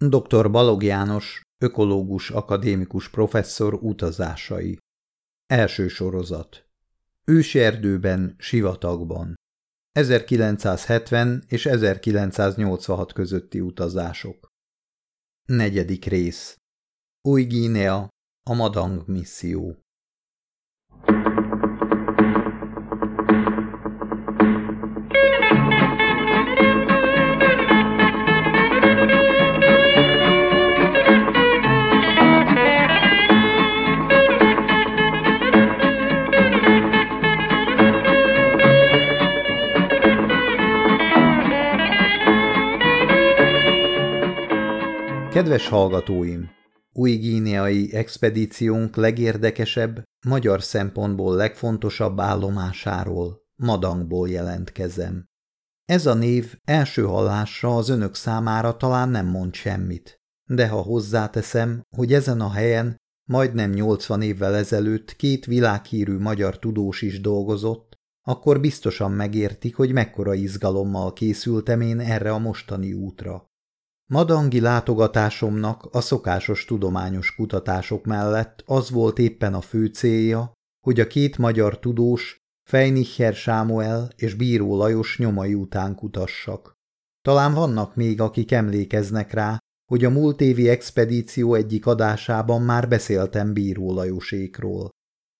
Dr. Balog János, ökológus akadémikus professzor utazásai. Első sorozat. Őserdőben, sivatagban. 1970 és 1986 közötti utazások. Negyedik rész. Új Gínea, a Madang misszió. Kedves hallgatóim! Új gíneai expedíciónk legérdekesebb, magyar szempontból legfontosabb állomásáról, Madangból jelentkezem. Ez a név első hallásra az önök számára talán nem mond semmit, de ha hozzáteszem, hogy ezen a helyen majdnem 80 évvel ezelőtt két világhírű magyar tudós is dolgozott, akkor biztosan megértik, hogy mekkora izgalommal készültem én erre a mostani útra. Madangi látogatásomnak a szokásos tudományos kutatások mellett az volt éppen a fő célja, hogy a két magyar tudós, Fejnicher Sámuel és Bíró Lajos nyomai után kutassak. Talán vannak még, akik emlékeznek rá, hogy a múlt évi expedíció egyik adásában már beszéltem Bíró Lajosékról.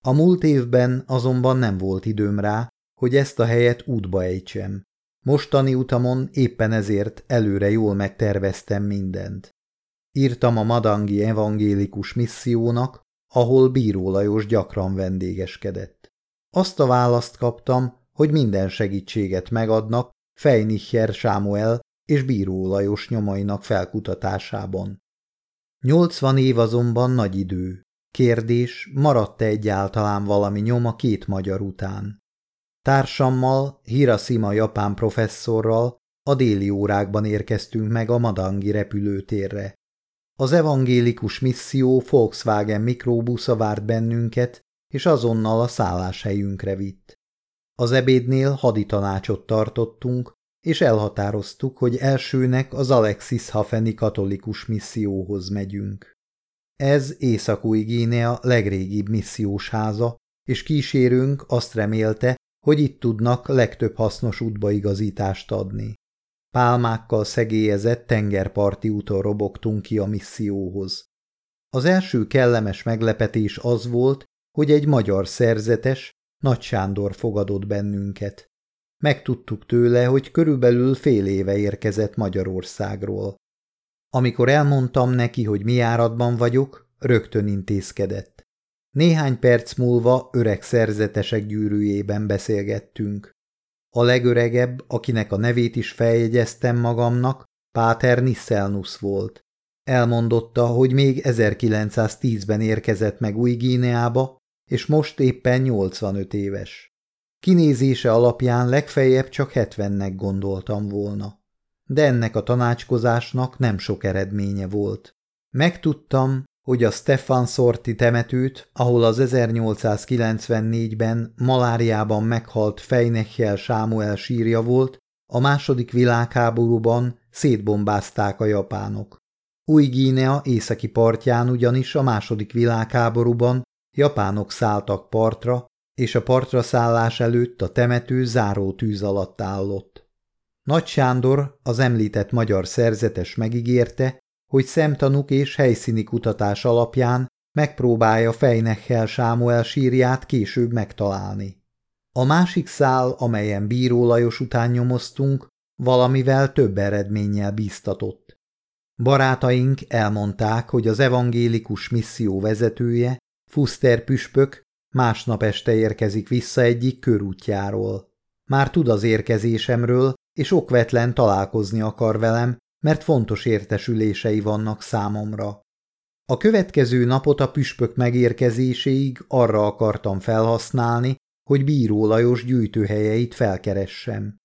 A múlt évben azonban nem volt időm rá, hogy ezt a helyet útba ejtsem. Mostani utamon éppen ezért előre jól megterveztem mindent. Írtam a Madangi evangélikus missziónak, ahol Bíró Lajos gyakran vendégeskedett. Azt a választ kaptam, hogy minden segítséget megadnak Fejnicher Sámuel és Bíró Lajos nyomainak felkutatásában. Nyolcvan év azonban nagy idő. Kérdés, maradt-e egyáltalán valami nyom a két magyar után? Társammal, Hirashima japán professzorral a déli órákban érkeztünk meg a Madangi repülőtérre. Az evangélikus misszió Volkswagen mikrobusza várt bennünket, és azonnal a szálláshelyünkre vitt. Az ebédnél haditanácsot tartottunk, és elhatároztuk, hogy elsőnek az Alexis Hafeni katolikus misszióhoz megyünk. Ez Észak-új Gínea legrégibb missziós háza, és kísérünk azt remélte, hogy itt tudnak legtöbb hasznos útbaigazítást adni. Pálmákkal szegélyezett tengerparti úton robogtunk ki a misszióhoz. Az első kellemes meglepetés az volt, hogy egy magyar szerzetes, Nagy Sándor fogadott bennünket. Megtudtuk tőle, hogy körülbelül fél éve érkezett Magyarországról. Amikor elmondtam neki, hogy mi áradban vagyok, rögtön intézkedett. Néhány perc múlva öreg szerzetesek gyűrűjében beszélgettünk. A legöregebb, akinek a nevét is feljegyeztem magamnak, Páter Nisselnus volt. Elmondotta, hogy még 1910-ben érkezett meg új Gíneába, és most éppen 85 éves. Kinézése alapján legfeljebb csak 70-nek gondoltam volna. De ennek a tanácskozásnak nem sok eredménye volt. Megtudtam, hogy a Stefan Sorti temetőt, ahol az 1894-ben maláriában meghalt Fejnechel Sámuel sírja volt, a második világháborúban szétbombázták a japánok. Új Gínea északi partján ugyanis a második világháborúban japánok szálltak partra, és a partra szállás előtt a temető záró tűz alatt állott. Nagy Sándor, az említett magyar szerzetes megígérte, hogy szemtanuk és helyszíni kutatás alapján megpróbálja Fejnechel Sámuel sírját később megtalálni. A másik szál, amelyen Bíró Lajos után nyomoztunk, valamivel több eredménnyel bíztatott. Barátaink elmondták, hogy az evangélikus misszió vezetője, Fuster püspök, másnap este érkezik vissza egyik körútjáról. Már tud az érkezésemről, és okvetlen találkozni akar velem, mert fontos értesülései vannak számomra. A következő napot a püspök megérkezéséig arra akartam felhasználni, hogy Bíró Lajos gyűjtőhelyeit felkeressem.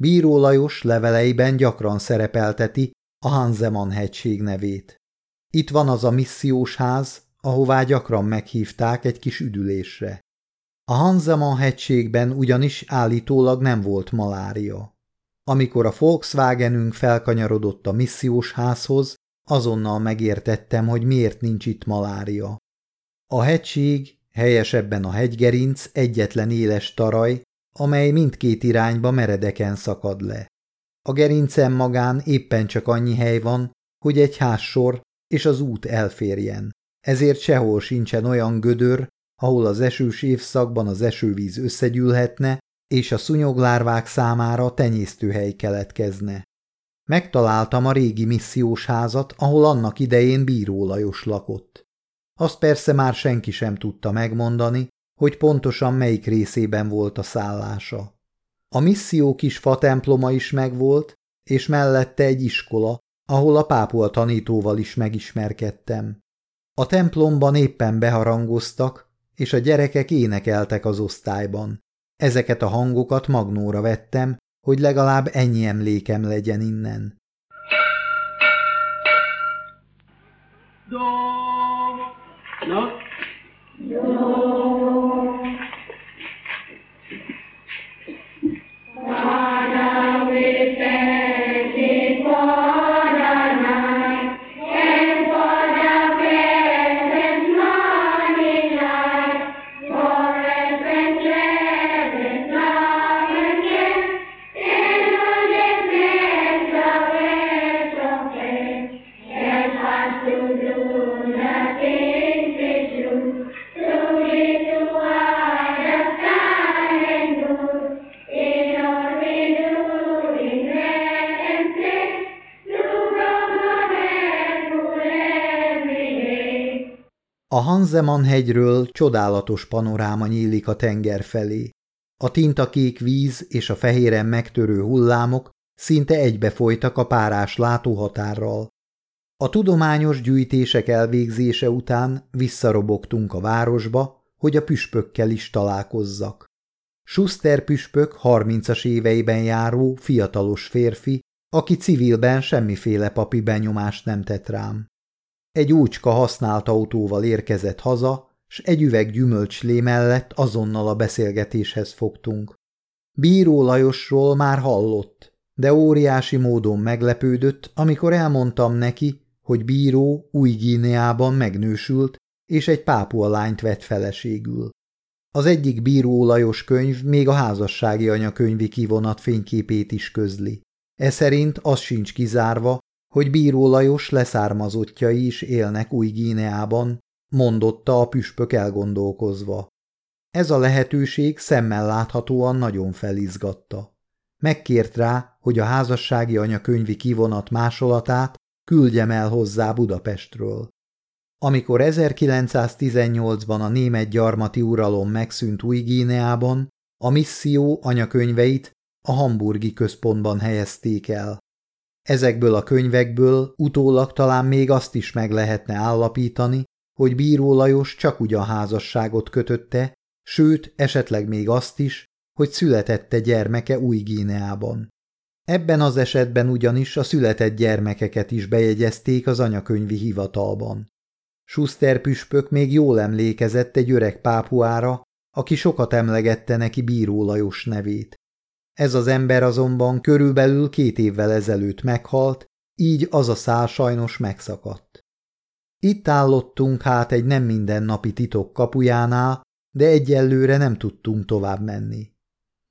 Bíró Lajos leveleiben gyakran szerepelteti a Hanzeman hegység nevét. Itt van az a missziós ház, ahová gyakran meghívták egy kis üdülésre. A Hanzeman hegységben ugyanis állítólag nem volt malária. Amikor a Volkswagenünk felkanyarodott a missziós házhoz, azonnal megértettem, hogy miért nincs itt malária. A hegység, helyesebben a hegygerinc egyetlen éles taraj, amely mindkét irányba meredeken szakad le. A gerincen magán éppen csak annyi hely van, hogy egy házsor és az út elférjen. Ezért sehol sincsen olyan gödör, ahol az esős évszakban az esővíz összegyűlhetne, és a szunyoglárvák számára tenyésztőhely keletkezne. Megtaláltam a régi missziós házat, ahol annak idején Bíró Lajos lakott. Azt persze már senki sem tudta megmondani, hogy pontosan melyik részében volt a szállása. A misszió kis fatemploma is megvolt, és mellette egy iskola, ahol a pápol tanítóval is megismerkedtem. A templomban éppen beharangoztak, és a gyerekek énekeltek az osztályban. Ezeket a hangokat magnóra vettem, hogy legalább ennyi emlékem legyen innen. Do, no. Do. A Hanzeman hegyről csodálatos panoráma nyílik a tenger felé. A tintakék víz és a fehéren megtörő hullámok szinte egybefolytak a párás látóhatárral. A tudományos gyűjtések elvégzése után visszarobogtunk a városba, hogy a püspökkel is találkozzak. Schuster püspök harmincas éveiben járó, fiatalos férfi, aki civilben semmiféle papi benyomást nem tett rám. Egy úcska használt autóval érkezett haza, s egy üveg gyümölcslé mellett azonnal a beszélgetéshez fogtunk. Bíró Lajosról már hallott, de óriási módon meglepődött, amikor elmondtam neki, hogy bíró új Gíneában megnősült, és egy pápua lányt vett feleségül. Az egyik bíró Lajos könyv még a házassági anyakönyvi kivonat fényképét is közli. E szerint az sincs kizárva, hogy Bíró Lajos leszármazottjai is élnek új Gíneában, mondotta a püspök elgondolkozva. Ez a lehetőség szemmel láthatóan nagyon felizgatta. Megkért rá, hogy a házassági anyakönyvi kivonat másolatát küldjem el hozzá Budapestről. Amikor 1918-ban a német gyarmati uralom megszűnt új Gíneában, a misszió anyakönyveit a hamburgi központban helyezték el. Ezekből a könyvekből utólag talán még azt is meg lehetne állapítani, hogy Bíró Lajos csak ugyan házasságot kötötte, sőt, esetleg még azt is, hogy születette gyermeke új Gíneában. Ebben az esetben ugyanis a született gyermekeket is bejegyezték az anyakönyvi hivatalban. Schuster püspök még jól emlékezett egy öreg pápuára, aki sokat emlegette neki Bíró Lajos nevét. Ez az ember azonban körülbelül két évvel ezelőtt meghalt, így az a szál sajnos megszakadt. Itt állottunk hát egy nem mindennapi titok kapujánál, de egyelőre nem tudtunk tovább menni.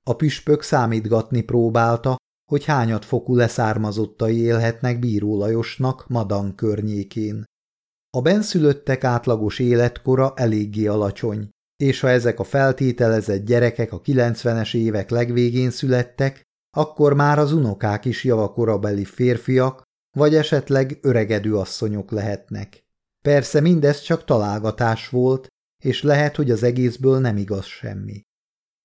A püspök számítgatni próbálta, hogy hányat fokú leszármazottai élhetnek Bíró Lajosnak Madan környékén. A benszülöttek átlagos életkora eléggé alacsony, és ha ezek a feltételezett gyerekek a 90-es évek legvégén születtek, akkor már az unokák is javakorabeli férfiak, vagy esetleg öregedő asszonyok lehetnek. Persze mindez csak találgatás volt, és lehet, hogy az egészből nem igaz semmi.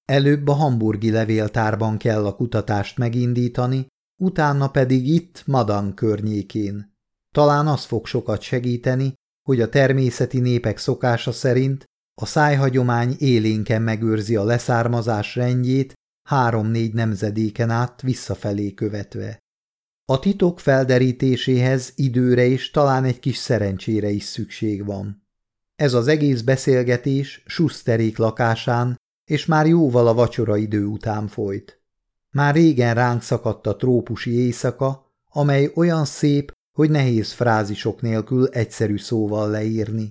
Előbb a hamburgi levéltárban kell a kutatást megindítani, utána pedig itt Madan környékén. Talán az fog sokat segíteni, hogy a természeti népek szokása szerint a szájhagyomány élénken megőrzi a leszármazás rendjét három-négy nemzedéken át visszafelé követve. A titok felderítéséhez időre és talán egy kis szerencsére is szükség van. Ez az egész beszélgetés Schusterék lakásán és már jóval a vacsora idő után folyt. Már régen ránk szakadt a trópusi éjszaka, amely olyan szép, hogy nehéz frázisok nélkül egyszerű szóval leírni.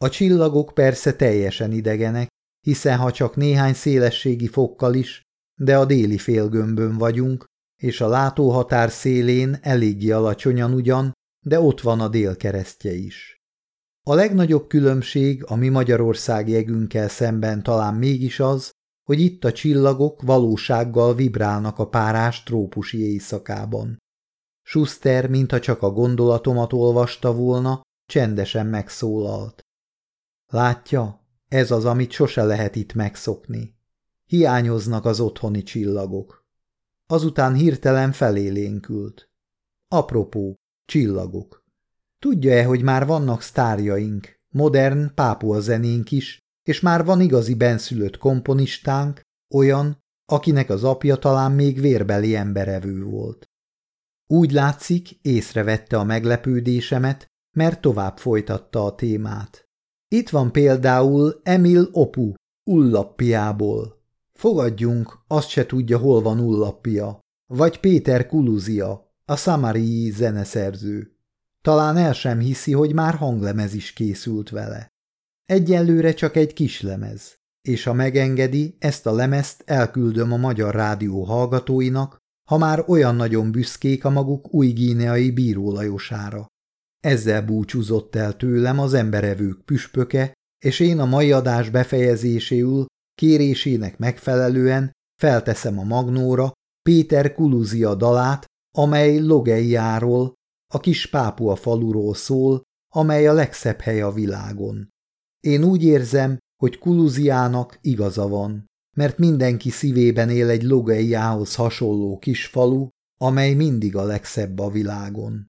A csillagok persze teljesen idegenek, hiszen ha csak néhány szélességi fokkal is, de a déli félgömbön vagyunk, és a látóhatár szélén eléggé alacsonyan ugyan, de ott van a délkeresztje is. A legnagyobb különbség a mi Magyarország jegünkkel szemben talán mégis az, hogy itt a csillagok valósággal vibrálnak a párás trópusi éjszakában. Schuster, mintha csak a gondolatomat olvasta volna, csendesen megszólalt. Látja, ez az, amit sose lehet itt megszokni. Hiányoznak az otthoni csillagok. Azután hirtelen felélénkült. Apropó, csillagok. Tudja-e, hogy már vannak sztárjaink, modern pápua zenénk is, és már van igazi benszülött komponistánk, olyan, akinek az apja talán még vérbeli emberevő volt. Úgy látszik, észrevette a meglepődésemet, mert tovább folytatta a témát. Itt van például Emil Opu, Ullappiából. Fogadjunk, azt se tudja, hol van Ullappia. Vagy Péter Kuluzia, a szamarii zeneszerző. Talán el sem hiszi, hogy már hanglemez is készült vele. Egyelőre csak egy kis lemez, és ha megengedi, ezt a lemezt elküldöm a magyar rádió hallgatóinak, ha már olyan nagyon büszkék a maguk új gíneai bírólajosára. Ezzel búcsúzott el tőlem az emberevők püspöke, és én a mai adás befejezéséül kérésének megfelelően felteszem a magnóra Péter Kuluzia dalát, amely Logeiáról, a kis pápua faluról szól, amely a legszebb hely a világon. Én úgy érzem, hogy Kuluziának igaza van, mert mindenki szívében él egy Logeiához hasonló kis falu, amely mindig a legszebb a világon.